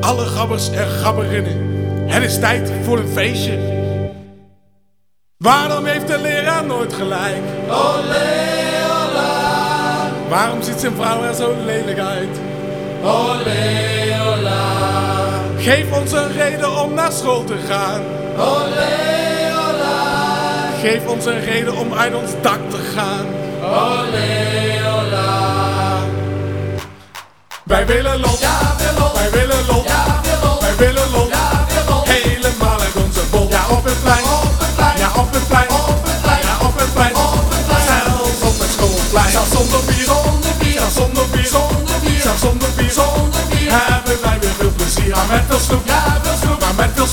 alle gabbers en gabberinnen. Het is tijd voor een feestje. Waarom heeft de leraar nooit gelijk? Olé, ola, Waarom ziet zijn vrouw er zo lelijk uit? olé, ola, Geef ons een reden om naar school te gaan. olé, ola, Geef ons een reden om uit ons dak te gaan. olé, ola. Wij willen los, Ja, veel plezier. Maar met veel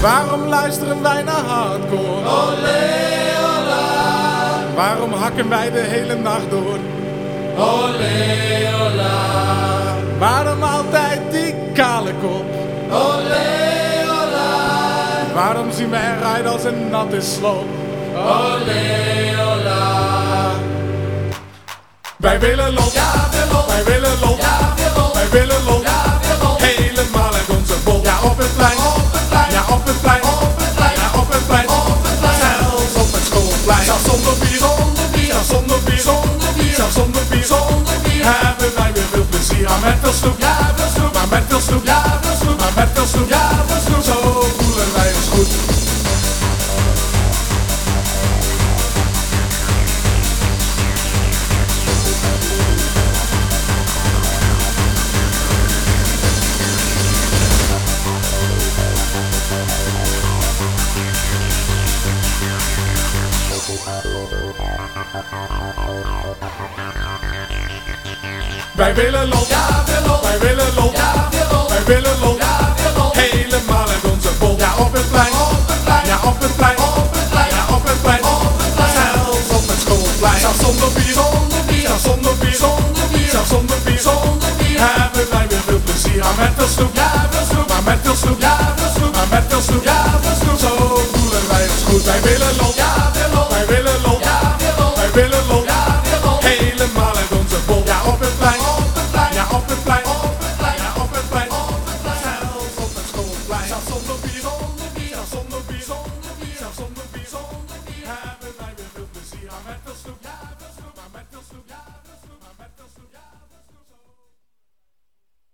Waarom luisteren wij naar hardcore? Olé, ola, Waarom hakken wij de hele nacht door? olé, ola, Waarom altijd die kale kop? olé, ola, Waarom zien wij eruit als een natte sloop? olé, ola. Wij willen los, Ja, wij willen los, weer veel plezier. Maar met veel snoep, Ja, wil snoep, maar met Wij willen los, Ja, wil op, wij willen los, ja, wil op, wij willen los. ja, wil op. Helemaal uit onze bol. Ja, op het plein, Op het plein, ja, op het plein, op het plein, ja, op het plein. op het plein. Zelfs op het schoolplein. Zelfs zonder bier, Zonder bier, zelfs zonder bier, zonder bier, zelfs zonder bier. zonder bier. Hebben wij weer veel plezier. Maar met veel snoep, Ja, wil snoep, maar met veel snoep, ja, wil snoep, maar met veel snoep. ja, wil snoep. Zo voelen wij ons goed. Wij willen los, Ja, don't